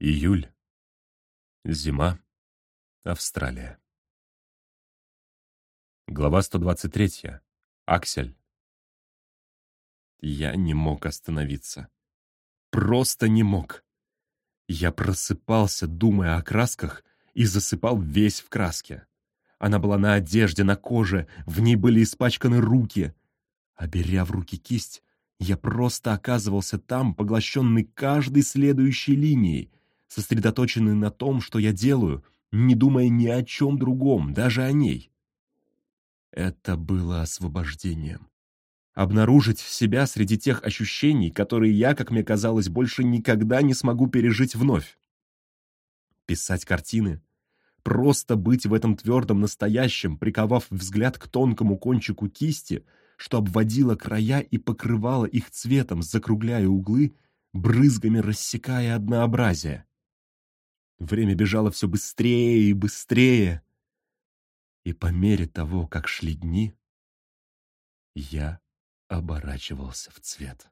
Июль. Зима. Австралия. Глава 123. Аксель. Я не мог остановиться. Просто не мог. Я просыпался, думая о красках, и засыпал весь в краске. Она была на одежде, на коже, в ней были испачканы руки. А беря в руки кисть, я просто оказывался там, поглощенный каждой следующей линией, сосредоточенный на том, что я делаю, не думая ни о чем другом, даже о ней. Это было освобождением. Обнаружить себя среди тех ощущений, которые я, как мне казалось, больше никогда не смогу пережить вновь. Писать картины, просто быть в этом твердом настоящем, приковав взгляд к тонкому кончику кисти, что обводило края и покрывало их цветом, закругляя углы, брызгами рассекая однообразие. Время бежало все быстрее и быстрее. И по мере того, как шли дни, я оборачивался в цвет.